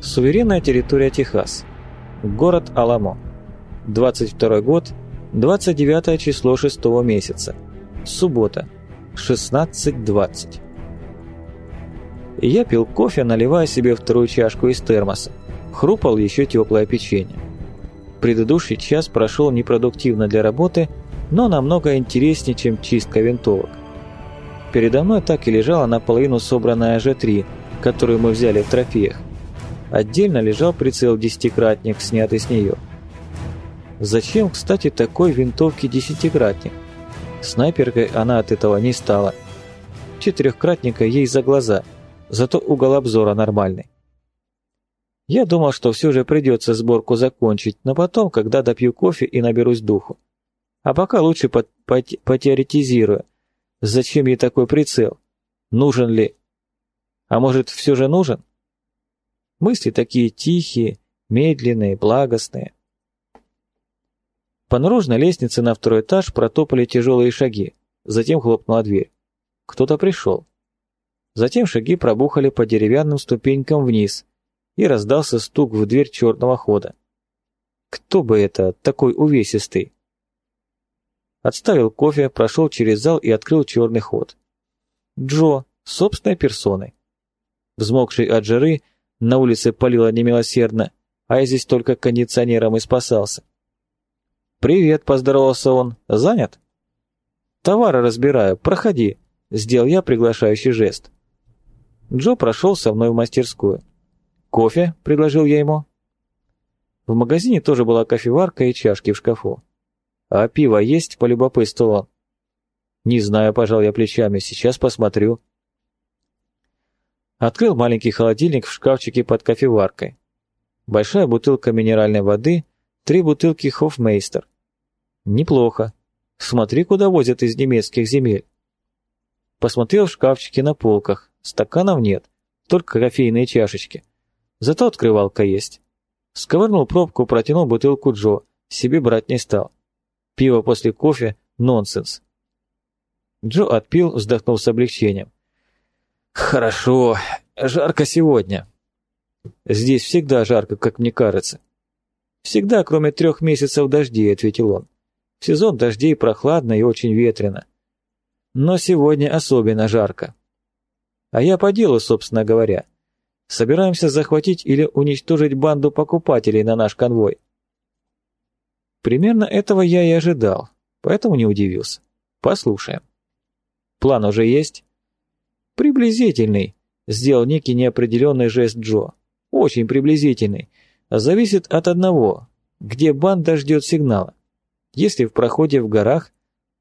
Суверенная территория Техас. Город Аламо. 22 год, 29 число 6 месяца. Суббота. 16.20. Я пил кофе, наливая себе вторую чашку из термоса. Хрупал еще теплое печенье. Предыдущий час прошел непродуктивно для работы, но намного интереснее, чем чистка винтовок. Передо мной так и лежала наполовину собранная Ж-3, которую мы взяли в трофеях. Отдельно лежал прицел-десятикратник, снятый с нее. Зачем, кстати, такой винтовке десятикратник? Снайперкой она от этого не стала. Четырехкратника ей за глаза, зато угол обзора нормальный. Я думал, что все же придется сборку закончить, но потом, когда допью кофе и наберусь духу. А пока лучше по по потеоретизирую. Зачем ей такой прицел? Нужен ли? А может, все же нужен? Мысли такие тихие, медленные, благостные. По наружной лестнице на второй этаж протопали тяжелые шаги. Затем хлопнула дверь. Кто-то пришел. Затем шаги пробухали по деревянным ступенькам вниз, и раздался стук в дверь черного хода. Кто бы это, такой увесистый? Отставил кофе, прошел через зал и открыл черный ход. Джо, собственной персоной. Взмокший от жары, на улице палило немилосердно, а я здесь только кондиционером и спасался. «Привет», — поздоровался он. «Занят?» «Товары разбираю. Проходи», — сделал я приглашающий жест. Джо прошел со мной в мастерскую. «Кофе?» — предложил я ему. В магазине тоже была кофеварка и чашки в шкафу. «А пиво есть?» — полюбопытствовал он. «Не знаю», — пожал я плечами, — «сейчас посмотрю». Открыл маленький холодильник в шкафчике под кофеваркой. Большая бутылка минеральной воды, три бутылки Хофмейстер. Неплохо. Смотри, куда возят из немецких земель. Посмотрел в шкафчике на полках. Стаканов нет, только кофейные чашечки. Зато открывалка есть. Сковырнул пробку, протянул бутылку Джо. Себе брать не стал. Пиво после кофе – нонсенс. Джо отпил, вздохнул с облегчением. «Хорошо. Жарко сегодня». «Здесь всегда жарко, как мне кажется». «Всегда, кроме трех месяцев дождей», — ответил он. «В сезон дождей прохладно и очень ветрено. Но сегодня особенно жарко. А я по делу, собственно говоря. Собираемся захватить или уничтожить банду покупателей на наш конвой». Примерно этого я и ожидал, поэтому не удивился. Послушаем. План уже есть? «Приблизительный», — сделал некий неопределенный жест Джо. «Очень приблизительный. Зависит от одного, где банда ждет сигнала. Если в проходе в горах,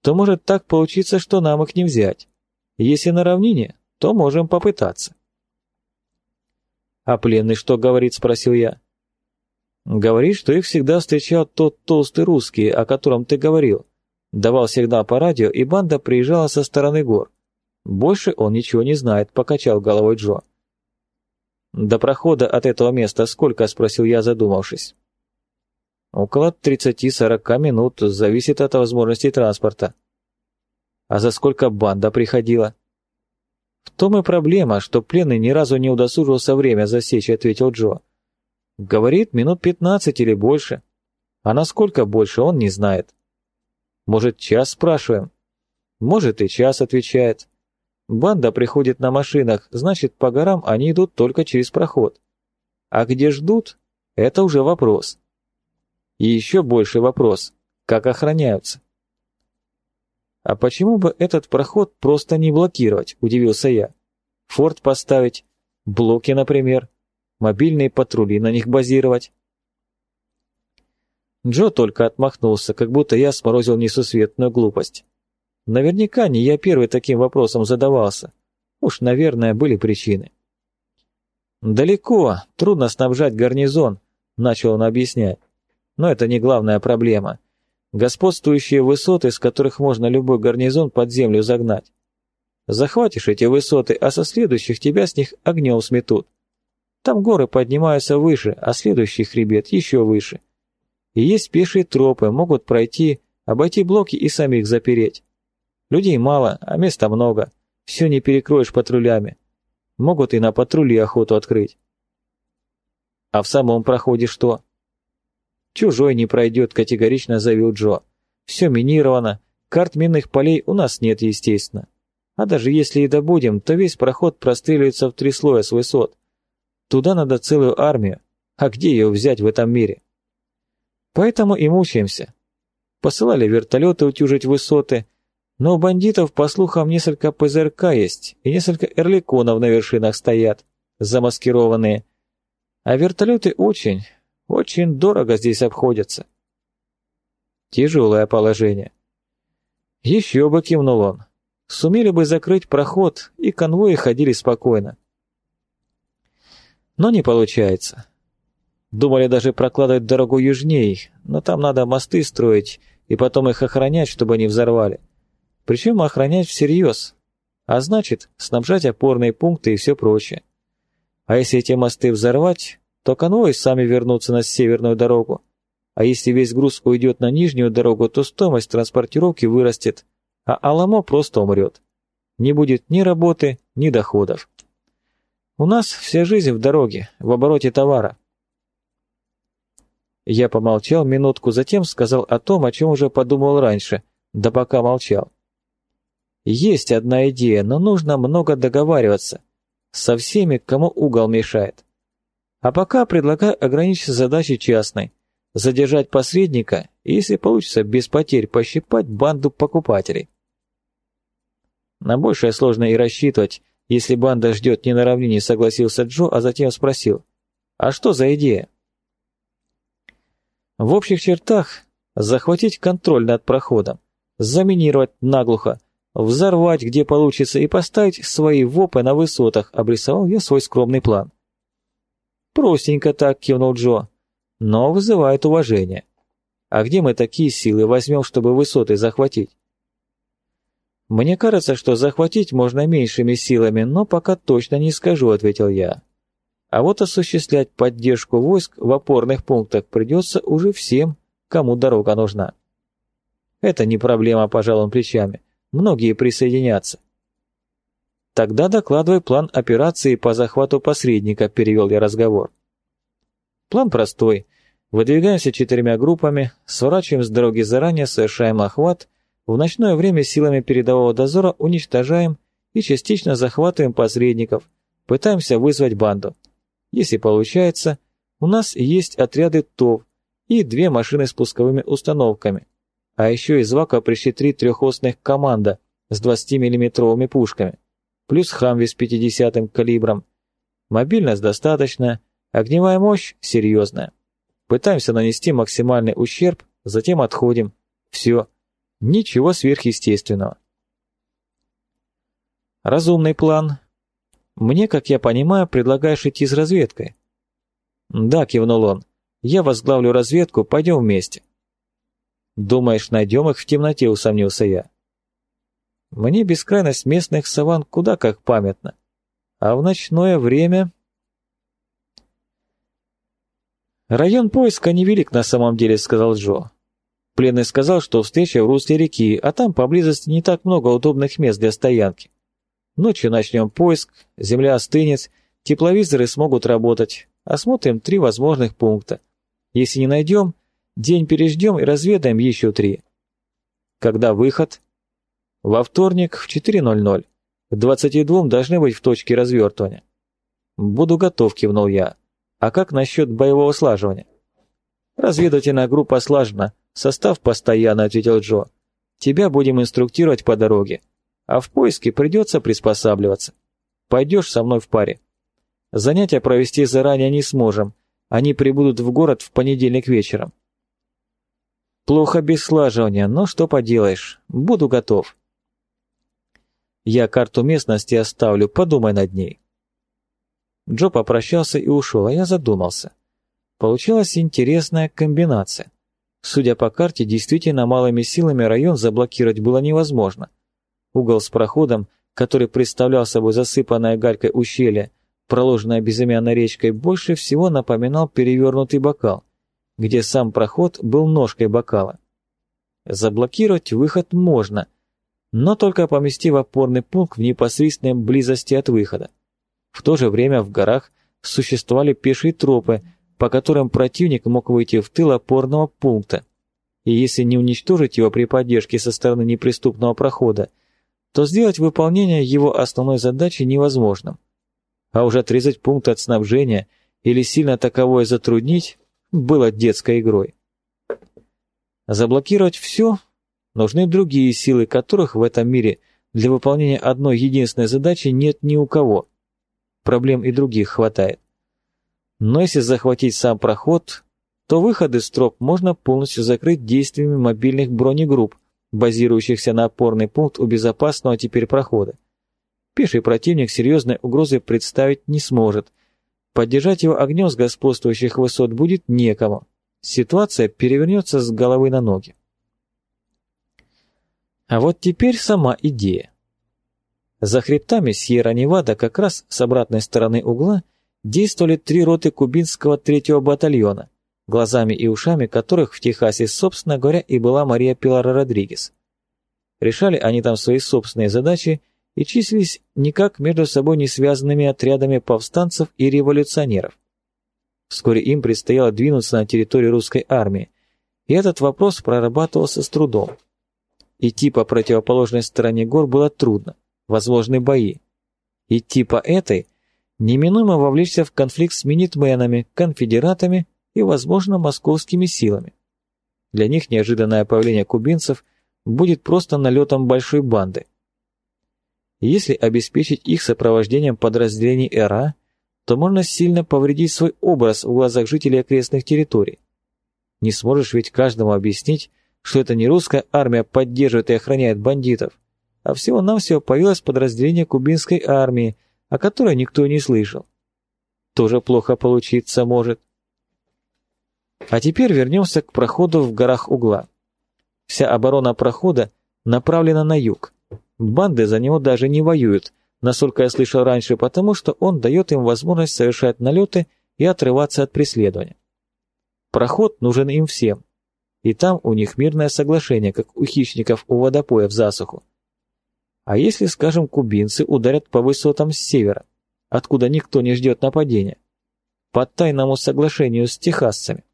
то может так получиться, что нам их не взять. Если на равнине, то можем попытаться». «А пленный что говорит?» — спросил я. «Говорит, что их всегда встречал тот толстый русский, о котором ты говорил. Давал сигнал по радио, и банда приезжала со стороны гор. Больше он ничего не знает, покачал головой Джо. До прохода от этого места сколько, спросил я, задумавшись. Около 30-40 минут, зависит от возможностей транспорта. А за сколько банда приходила? В том и проблема, что пленный ни разу не удосужился время засечь, ответил Джо. Говорит, минут 15 или больше. А насколько больше, он не знает. Может, час спрашиваем? Может, и час, отвечает. Банда приходит на машинах, значит, по горам они идут только через проход. А где ждут, это уже вопрос. И еще больше вопрос, как охраняются. А почему бы этот проход просто не блокировать, удивился я. Форт поставить, блоки, например, мобильные патрули на них базировать. Джо только отмахнулся, как будто я сморозил несусветную глупость. Наверняка не я первый таким вопросом задавался. Уж, наверное, были причины. «Далеко, трудно снабжать гарнизон», — начал он объяснять. «Но это не главная проблема. Господствующие высоты, с которых можно любой гарнизон под землю загнать. Захватишь эти высоты, а со следующих тебя с них огнем сметут. Там горы поднимаются выше, а следующий хребет еще выше. И есть пешие тропы, могут пройти, обойти блоки и самих запереть. Людей мало, а места много. Все не перекроешь патрулями. Могут и на патрули охоту открыть. А в самом проходе что? Чужой не пройдет, категорично заявил Джо. Все минировано, карт минных полей у нас нет, естественно. А даже если и добудем, то весь проход простреливается в три слоя с высот. Туда надо целую армию, а где ее взять в этом мире? Поэтому и мучаемся. Посылали вертолеты утюжить высоты, но у бандитов, по слухам, несколько ПЗРК есть, и несколько эрликонов на вершинах стоят, замаскированные. А вертолеты очень, очень дорого здесь обходятся. Тяжелое положение. Еще бы кивнул он. Сумели бы закрыть проход, и конвои ходили спокойно. Но не получается. Думали даже прокладывать дорогу южней, но там надо мосты строить и потом их охранять, чтобы не взорвали. Причем охранять всерьез, а значит, снабжать опорные пункты и все прочее. А если эти мосты взорвать, то конвои сами вернутся на северную дорогу. А если весь груз уйдет на нижнюю дорогу, то стоимость транспортировки вырастет, а Аламо просто умрет. Не будет ни работы, ни доходов. У нас вся жизнь в дороге, в обороте товара. Я помолчал минутку, затем сказал о том, о чем уже подумал раньше, да пока молчал. Есть одна идея, но нужно много договариваться. Со всеми, кому угол мешает. А пока предлагаю ограничиться задачей частной. Задержать посредника и, если получится, без потерь пощипать банду покупателей. На большее сложно и рассчитывать, если банда ждет не на равнине, согласился Джо, а затем спросил. А что за идея? В общих чертах захватить контроль над проходом, заминировать наглухо, взорвать, где получится, и поставить свои ВОПы на высотах, обрисовал я свой скромный план. Простенько так, кивнул Джо, но вызывает уважение. А где мы такие силы возьмем, чтобы высоты захватить? Мне кажется, что захватить можно меньшими силами, но пока точно не скажу, ответил я. А вот осуществлять поддержку войск в опорных пунктах придется уже всем, кому дорога нужна. Это не проблема, пожал он плечами. Многие присоединятся. Тогда докладывай план операции по захвату посредника, перевел я разговор. План простой. Выдвигаемся четырьмя группами, сворачиваем с дороги заранее, совершаем охват, в ночное время силами передового дозора уничтожаем и частично захватываем посредников, пытаемся вызвать банду. Если получается, у нас есть отряды ТОВ и две машины с пусковыми установками. А еще из ВАКа пришли три трехосных команда с 20-миллиметровыми пушками, плюс Хамви с 50-м калибром. Мобильность достаточно, огневая мощь серьезная. Пытаемся нанести максимальный ущерб, затем отходим. Все. Ничего сверхъестественного. Разумный план, мне, как я понимаю, предлагаешь идти с разведкой?» «Да», — кивнул он. «Я возглавлю разведку, пойдем вместе». «Думаешь, найдем их в темноте?» — усомнился я. «Мне бескрайность местных саван куда как памятна. А в ночное время...» «Район поиска невелик на самом деле», — сказал Джо. Пленный сказал, что встреча в русле реки, а там поблизости не так много удобных мест для стоянки. Ночью начнем поиск, земля остынет, тепловизоры смогут работать. Осмотрим три возможных пункта. Если не найдем, день переждем и разведаем еще три. Когда выход? Во вторник в 4.00. К 22 должны быть в точке развертывания. Буду готов, кивнул я. А как насчет боевого слаживания? Разведывательная группа слажена, состав постоянно, ответил Джо. Тебя будем инструктировать по дороге а в поиске придется приспосабливаться. Пойдешь со мной в паре. Занятия провести заранее не сможем, они прибудут в город в понедельник вечером. Плохо без слаживания, но что поделаешь, буду готов. Я карту местности оставлю, подумай над ней. Джо попрощался и ушел, а я задумался. Получилась интересная комбинация. Судя по карте, действительно малыми силами район заблокировать было невозможно. Угол с проходом, который представлял собой засыпанное галькой ущелье, проложенное безымянной речкой, больше всего напоминал перевернутый бокал, где сам проход был ножкой бокала. Заблокировать выход можно, но только поместив опорный пункт в непосредственной близости от выхода. В то же время в горах существовали пешие тропы, по которым противник мог выйти в тыл опорного пункта, и если не уничтожить его при поддержке со стороны неприступного прохода, то сделать выполнение его основной задачи невозможным. А уже отрезать пункт от снабжения или сильно таковое затруднить было детской игрой. Заблокировать все нужны другие силы, которых в этом мире для выполнения одной единственной задачи нет ни у кого. Проблем и других хватает. Но если захватить сам проход, то выходы с троп можно полностью закрыть действиями мобильных бронегрупп, базирующихся на опорный пункт у безопасного теперь прохода. Пеший противник серьезной угрозы представить не сможет. Поддержать его огнем с господствующих высот будет некому. Ситуация перевернется с головы на ноги. А вот теперь сама идея. За хребтами Сьерра-Невада как раз с обратной стороны угла действовали три роты кубинского третьего батальона, глазами и ушами которых в Техасе, собственно говоря, и была Мария Пилара Родригес. Решали они там свои собственные задачи и числились никак между собой не связанными отрядами повстанцев и революционеров. Вскоре им предстояло двинуться на территорию русской армии, и этот вопрос прорабатывался с трудом. Идти по противоположной стороне гор было трудно, возможны бои. Идти по этой неминуемо вовлечься в конфликт с минитменами, конфедератами и, возможно, московскими силами. Для них неожиданное появление кубинцев будет просто налетом большой банды. Если обеспечить их сопровождением подразделений ЭРА, то можно сильно повредить свой образ в глазах жителей окрестных территорий. Не сможешь ведь каждому объяснить, что это не русская армия поддерживает и охраняет бандитов, а всего-навсего появилось подразделение кубинской армии, о которой никто не слышал. Тоже плохо получиться может. А теперь вернемся к проходу в горах угла. Вся оборона прохода направлена на юг. Банды за него даже не воюют, насколько я слышал раньше, потому что он дает им возможность совершать налеты и отрываться от преследования. Проход нужен им всем, и там у них мирное соглашение, как у хищников у водопоя в засуху. А если, скажем, кубинцы ударят по высотам с севера, откуда никто не ждет нападения, по тайному соглашению с техасцами?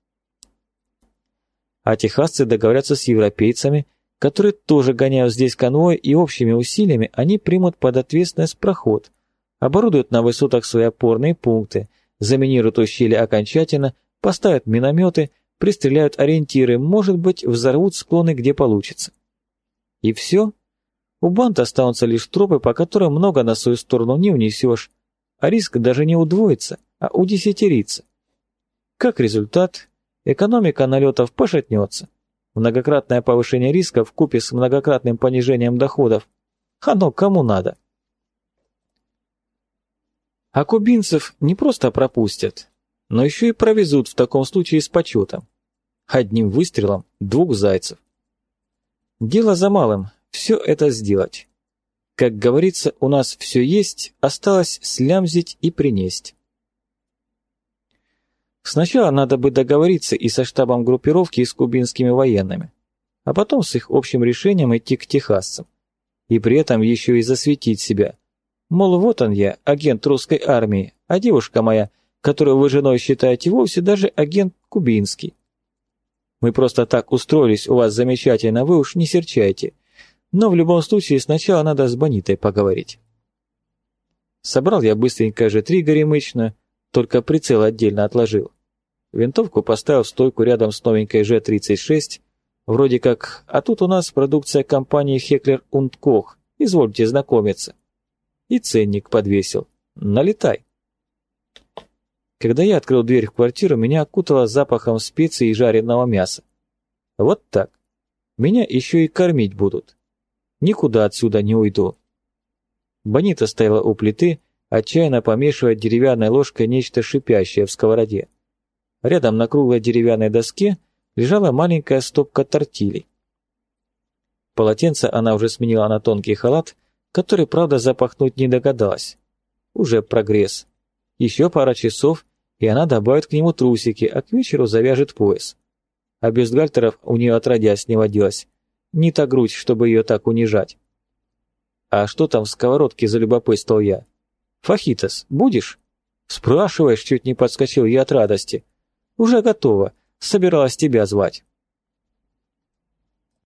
А техасцы договорятся с европейцами, которые тоже гоняют здесь конвой, и общими усилиями они примут под ответственность проход, оборудуют на высотах свои опорные пункты, заминируют ущелья окончательно, поставят минометы, пристреляют ориентиры, может быть, взорвут склоны, где получится. И все? У банд останутся лишь тропы, по которым много на свою сторону не унесешь, а риск даже не удвоится, а удесятерится. Как результат, экономика налетов пошатнется. Многократное повышение риска в купе с многократным понижением доходов. Оно кому надо? А кубинцев не просто пропустят, но еще и провезут в таком случае с почетом. Одним выстрелом двух зайцев. Дело за малым все это сделать. Как говорится, у нас все есть, осталось слямзить и принесть. Сначала надо бы договориться и со штабом группировки, и с кубинскими военными, а потом с их общим решением идти к техасцам. И при этом еще и засветить себя. Мол, вот он я, агент русской армии, а девушка моя, которую вы женой считаете, вовсе даже агент кубинский. Мы просто так устроились у вас замечательно, вы уж не серчайте. Но в любом случае сначала надо с Бонитой поговорить. Собрал я быстренько же три горемычно, только прицел отдельно отложил. Винтовку поставил в стойку рядом с новенькой Ж-36, вроде как, а тут у нас продукция компании Хеклер und Koch, извольте знакомиться. И ценник подвесил. Налетай. Когда я открыл дверь в квартиру, меня окутало запахом специй и жареного мяса. Вот так. Меня еще и кормить будут. Никуда отсюда не уйду. Бонита стояла у плиты, отчаянно помешивая деревянной ложкой нечто шипящее в сковороде. Рядом на круглой деревянной доске лежала маленькая стопка тортилей. Полотенце она уже сменила на тонкий халат, который, правда, запахнуть не догадалась. Уже прогресс. Еще пара часов, и она добавит к нему трусики, а к вечеру завяжет пояс. А бюстгальтеров у нее отродясь не водилось. Не та грудь, чтобы ее так унижать. А что там в сковородке, залюбопытствовал я. Фахитос, будешь? Спрашиваешь, чуть не подскочил я от радости. Уже готово. Собиралась тебя звать».